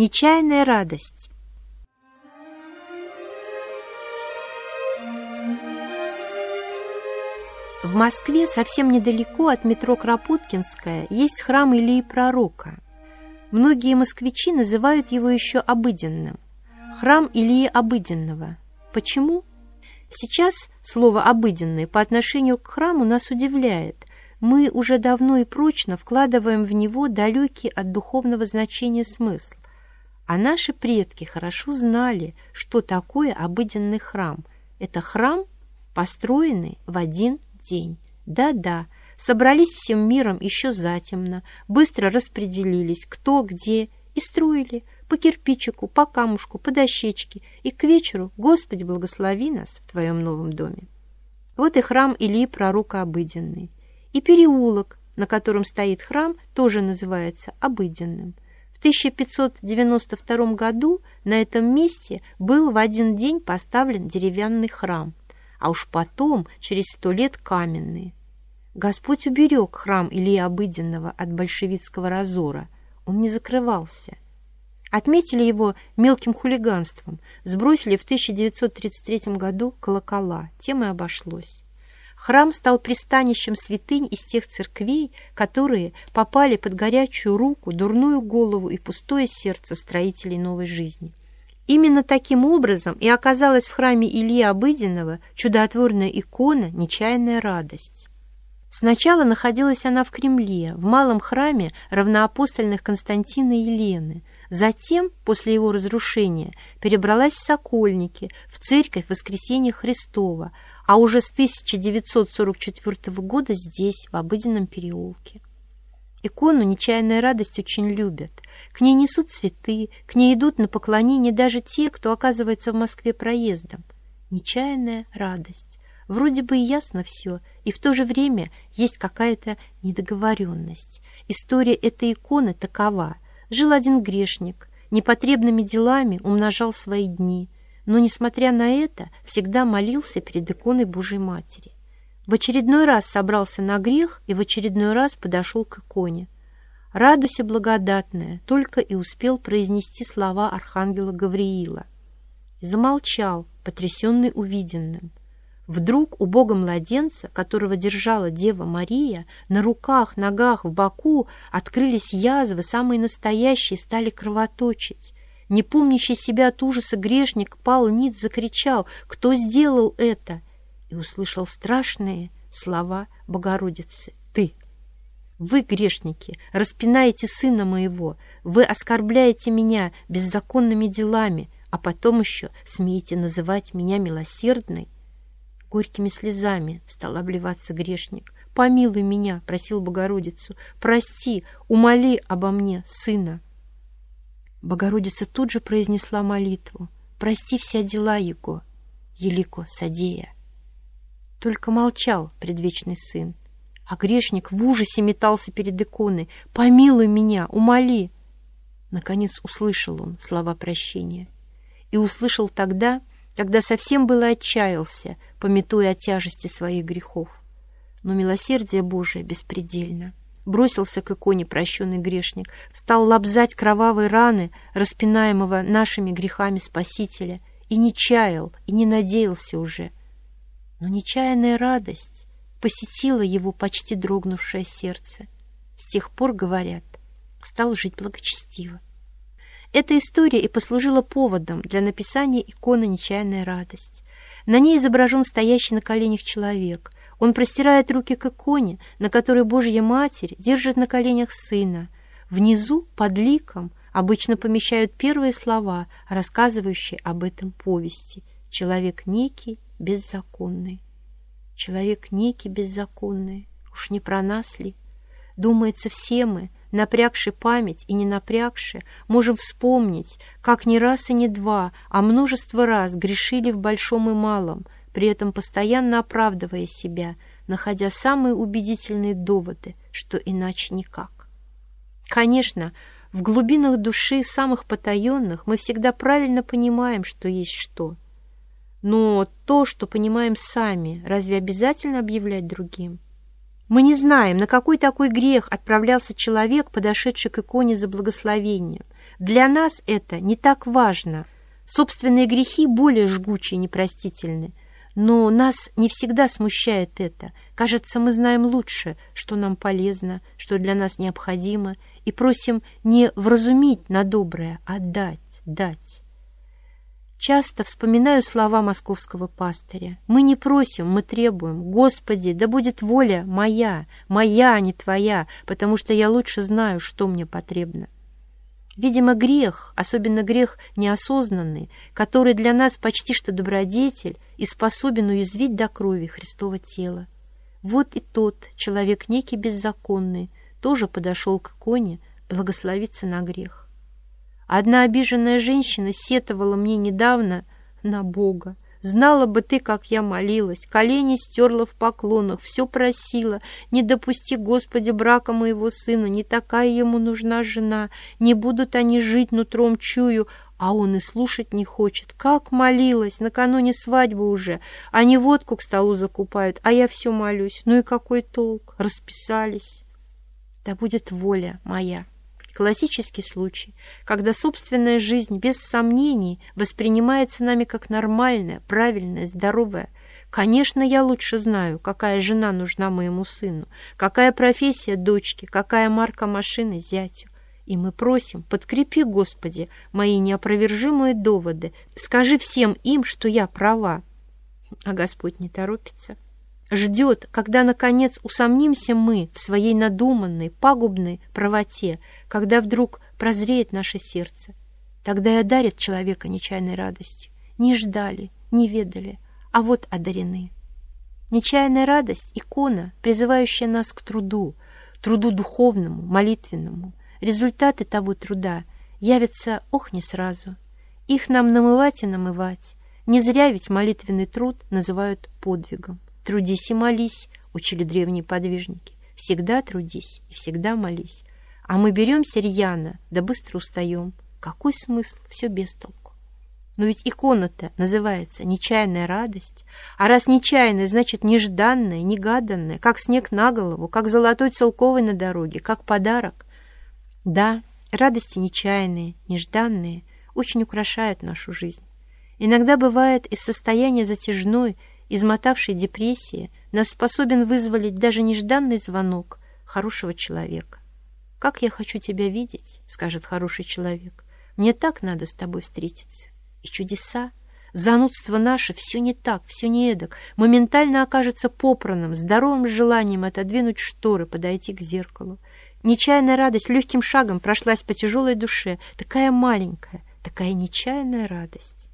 Нечаянная радость. В Москве, совсем недалеко от метро Кропоткинская, есть храм Илии Пророка. Многие москвичи называют его еще обыденным. Храм Илии Обыденного. Почему? Сейчас слово «обыденный» по отношению к храму нас удивляет. Мы уже давно и прочно вкладываем в него далекий от духовного значения смысл. А наши предки хорошо знали, что такое обыденный храм. Это храм, построенный в один день. Да-да, собрались всем миром еще затемно, быстро распределились, кто где, и строили по кирпичику, по камушку, по дощечке, и к вечеру «Господи, благослови нас в Твоем новом доме». Вот и храм Илии Пророка обыденный. И переулок, на котором стоит храм, тоже называется обыденным – в 1592 году на этом месте был в один день поставлен деревянный храм, а уж потом, через сто лет, каменный. Господь уберег храм Ильи Обыденного от большевистского разора. Он не закрывался. Отметили его мелким хулиганством, сбросили в 1933 году колокола, тем и обошлось. Храм стал пристанищем святынь из тех церквей, которые попали под горячую руку, дурную голову и пустое сердце строителей новой жизни. Именно таким образом и оказалась в храме Ильи Обыденного чудотворная икона «Нечаянная радость». Сначала находилась она в Кремле, в малом храме равноапостольных Константина и Елены. Затем, после его разрушения, перебралась в Сокольники, в церковь Воскресения Христова, а уже с 1944 года здесь, в обыденном переулке. Икону «Нечаянная радость» очень любят. К ней несут цветы, к ней идут на поклонение даже те, кто оказывается в Москве проездом. Нечаянная радость. Вроде бы и ясно все, и в то же время есть какая-то недоговоренность. История этой иконы такова. Жил один грешник, непотребными делами умножал свои дни – но, несмотря на это, всегда молился перед иконой Божьей Матери. В очередной раз собрался на грех и в очередной раз подошел к иконе. «Радуйся, благодатная!» только и успел произнести слова архангела Гавриила. И замолчал, потрясенный увиденным. Вдруг у бога младенца, которого держала Дева Мария, на руках, ногах, в боку открылись язвы, самые настоящие, стали кровоточить. Не помнящий себя от ужаса грешник пал ниц, закричал «Кто сделал это?» и услышал страшные слова Богородицы «Ты». Вы, грешники, распинаете сына моего, вы оскорбляете меня беззаконными делами, а потом еще смеете называть меня милосердной. Горькими слезами стал обливаться грешник. «Помилуй меня», — просил Богородицу, — «прости, умоли обо мне, сына». Богородица тут же произнесла молитву. «Прости вся дела его, Елико Садея». Только молчал предвечный сын, а грешник в ужасе метался перед иконой. «Помилуй меня, умоли!» Наконец услышал он слова прощения. И услышал тогда, когда совсем было отчаялся, пометуя о тяжести своих грехов. Но милосердие Божие беспредельно бросился к иконе прощенный грешник, стал лобзать кровавые раны, распинаемого нашими грехами Спасителя, и не чаял, и не надеялся уже. Но нечаянная радость посетила его почти дрогнувшее сердце. С тех пор, говорят, стал жить благочестиво. Эта история и послужила поводом для написания иконы «Нечаянная радость». На ней изображен стоящий на коленях человек – он простирает руки к иконе, на которой Божья Матерь держит на коленях сына. Внизу, под ликом, обычно помещают первые слова, рассказывающие об этом повести. Человек некий, беззаконный. Человек некий, беззаконный. Уж не про нас ли? Думается, все мы, напрягши память и не напрягши, можем вспомнить, как не раз и не два, а множество раз грешили в большом и малом – при этом постоянно оправдывая себя, находя самые убедительные доводы, что иначе никак. Конечно, в глубинах души самых потаенных мы всегда правильно понимаем, что есть что. Но то, что понимаем сами, разве обязательно объявлять другим? Мы не знаем, на какой такой грех отправлялся человек, подошедший к иконе за благословением. Для нас это не так важно. Собственные грехи более жгучие и непростительны. Но нас не всегда смущает это. Кажется, мы знаем лучше, что нам полезно, что для нас необходимо, и просим не вразумить на доброе, а дать, дать. Часто вспоминаю слова московского пастыря. Мы не просим, мы требуем. Господи, да будет воля моя, моя, а не твоя, потому что я лучше знаю, что мне потребно. Видимо, грех, особенно грех неосознанный, который для нас почти что добродетель и способен уязвить до крови Христова тело. Вот и тот человек некий беззаконный тоже подошел к иконе благословиться на грех. Одна обиженная женщина сетовала мне недавно на Бога. Знала бы ты, как я молилась, колени стерла в поклонах, все просила. Не допусти, Господи, брака моего сына, не такая ему нужна жена. Не будут они жить нутром чую, а он и слушать не хочет. Как молилась, накануне свадьбы уже. Они водку к столу закупают, а я все молюсь. Ну и какой толк? Расписались. Да будет воля моя. Классический случай, когда собственная жизнь без сомнений воспринимается нами как нормальная, правильная, здоровая. Конечно, я лучше знаю, какая жена нужна моему сыну, какая профессия дочке, какая марка машины зятю. И мы просим, подкрепи, Господи, мои неопровержимые доводы, скажи всем им, что я права. А Господь не торопится ждет, когда, наконец, усомнимся мы в своей надуманной, пагубной правоте, когда вдруг прозреет наше сердце. Тогда и одарит человека нечаянной радостью. Не ждали, не ведали, а вот одарены. Нечаянная радость — икона, призывающая нас к труду, труду духовному, молитвенному. Результаты того труда явятся, ох, не сразу. Их нам намывать и намывать. Не зря ведь молитвенный труд называют подвигом. «Трудись и молись», — учили древние подвижники. «Всегда трудись и всегда молись». А мы беремся рьяно, да быстро устаем. Какой смысл? Все без толку. Но ведь икона-то называется «нечаянная радость». А раз нечаянная, значит нежданная, негаданная, как снег на голову, как золотой целковый на дороге, как подарок. Да, радости нечаянные, нежданные очень украшают нашу жизнь. Иногда бывает из состояния затяжной измотавшей депрессии, нас способен вызволить даже нежданный звонок хорошего человека. «Как я хочу тебя видеть», — скажет хороший человек. «Мне так надо с тобой встретиться». И чудеса. Занудство наше все не так, все не эдак. Моментально окажется попраным, здоровым желанием отодвинуть шторы, подойти к зеркалу. Нечаянная радость легким шагом прошлась по тяжелой душе, такая маленькая, такая нечаянная радость.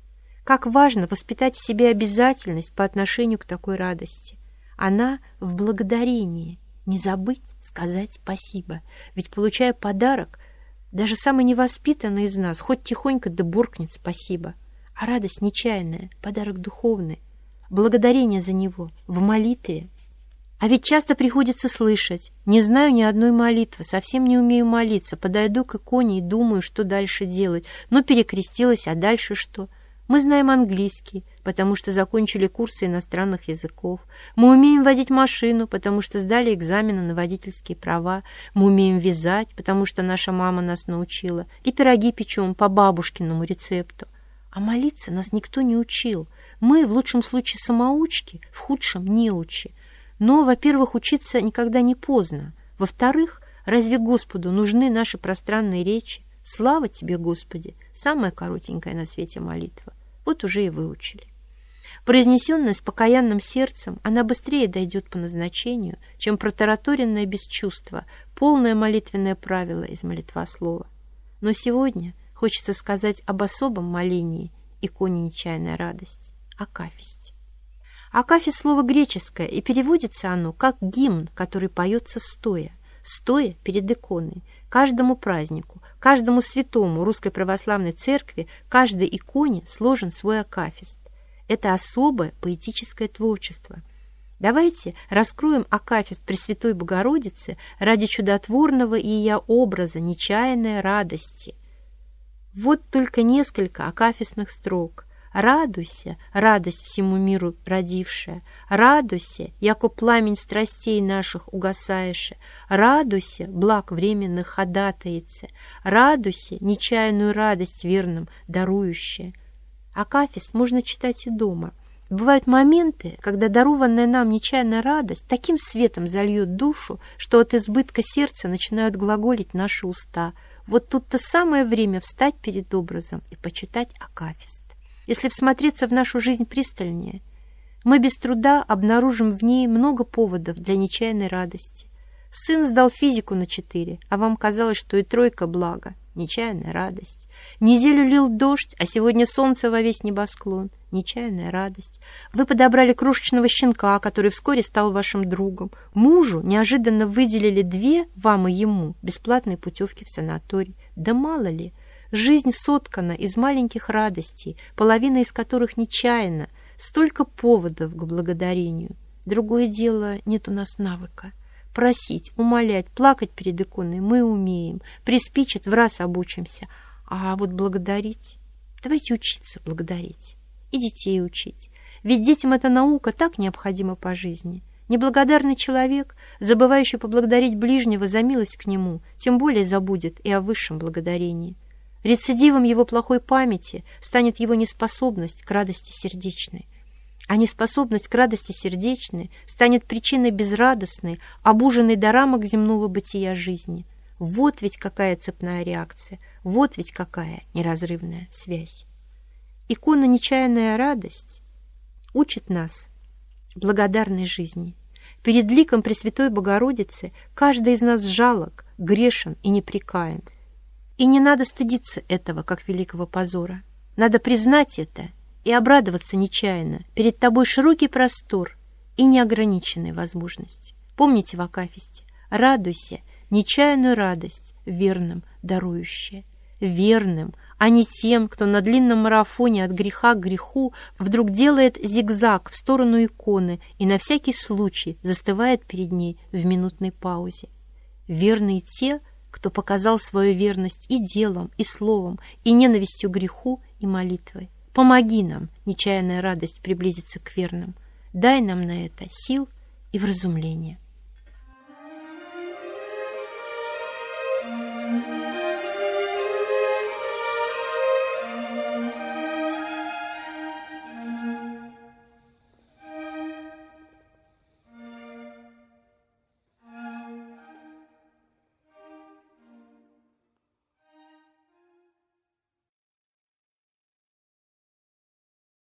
Как важно воспитать в себе обязательность по отношению к такой радости. Она в благодарении. Не забыть сказать спасибо. Ведь, получая подарок, даже самый невоспитанный из нас хоть тихонько да буркнет спасибо. А радость нечаянная, подарок духовный. Благодарение за него в молитве. А ведь часто приходится слышать. Не знаю ни одной молитвы, совсем не умею молиться. Подойду к иконе и думаю, что дальше делать. Ну, перекрестилась, а дальше что? — мы знаем английский, потому что закончили курсы иностранных языков. Мы умеем водить машину, потому что сдали экзамены на водительские права. Мы умеем вязать, потому что наша мама нас научила. И пироги печем по бабушкиному рецепту. А молиться нас никто не учил. Мы, в лучшем случае, самоучки, в худшем – неучи. Но, во-первых, учиться никогда не поздно. Во-вторых, разве Господу нужны наши пространные речи? Слава тебе, Господи! Самая коротенькая на свете молитва. Вот уже и выучили. Произнесенная с покаянным сердцем, она быстрее дойдет по назначению, чем протараторенное без чувства, полное молитвенное правило из молитвослова. Но сегодня хочется сказать об особом молении, иконе нечаянная радость, Акафисте. Акафист – слово греческое, и переводится оно как гимн, который поется стоя, стоя перед иконой, каждому празднику, Каждому святому Русской Православной Церкви, каждой иконе сложен свой акафист. Это особое поэтическое творчество. Давайте раскроем акафист Пресвятой Богородицы ради чудотворного ее образа нечаянной радости. Вот только несколько акафистных строк. Радуйся, радость всему миру родившая, радуйся, яко пламень страстей наших угасаеше, радуйся, благ временных ходатаице, радуйся, нечаянную радость верным дарующая. Акафист можно читать и дома. Бывают моменты, когда дарованная нам нечаянная радость таким светом зальет душу, что от избытка сердца начинают глаголить наши уста. Вот тут-то самое время встать перед образом и почитать Акафист. Если всмотреться в нашу жизнь пристальнее, мы без труда обнаружим в ней много поводов для нечаянной радости. Сын сдал физику на четыре, а вам казалось, что и тройка благо. Нечаянная радость. Неделю лил дождь, а сегодня солнце во весь небосклон. Нечаянная радость. Вы подобрали крошечного щенка, который вскоре стал вашим другом. Мужу неожиданно выделили две, вам и ему, бесплатные путевки в санаторий. Да мало ли, Жизнь соткана из маленьких радостей, половина из которых нечаянно, столько поводов к благодарению. Другое дело, нет у нас навыка. Просить, умолять, плакать перед иконой мы умеем, приспичит, в раз обучимся. А вот благодарить... Давайте учиться благодарить и детей учить. Ведь детям эта наука так необходима по жизни. Неблагодарный человек, забывающий поблагодарить ближнего за милость к нему, тем более забудет и о высшем благодарении. Рецидивом его плохой памяти станет его неспособность к радости сердечной. А неспособность к радости сердечной станет причиной безрадостной, обуженной до рамок земного бытия жизни. Вот ведь какая цепная реакция, вот ведь какая неразрывная связь. Икона «Нечаянная радость» учит нас благодарной жизни. Перед ликом Пресвятой Богородицы каждый из нас жалок, грешен и непрекаян. И не надо стыдиться этого, как великого позора. Надо признать это и обрадоваться нечаянно. Перед тобой широкий простор и неограниченные возможности. Помните в Акафисте, радуйся, нечаянную радость, верным дарующая. Верным, а не тем, кто на длинном марафоне от греха к греху вдруг делает зигзаг в сторону иконы и на всякий случай застывает перед ней в минутной паузе. Верные те, кто показал свою верность и делом, и словом, и ненавистью греху, и молитвой. Помоги нам, нечаянная радость, приблизиться к верным. Дай нам на это сил и вразумление.